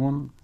on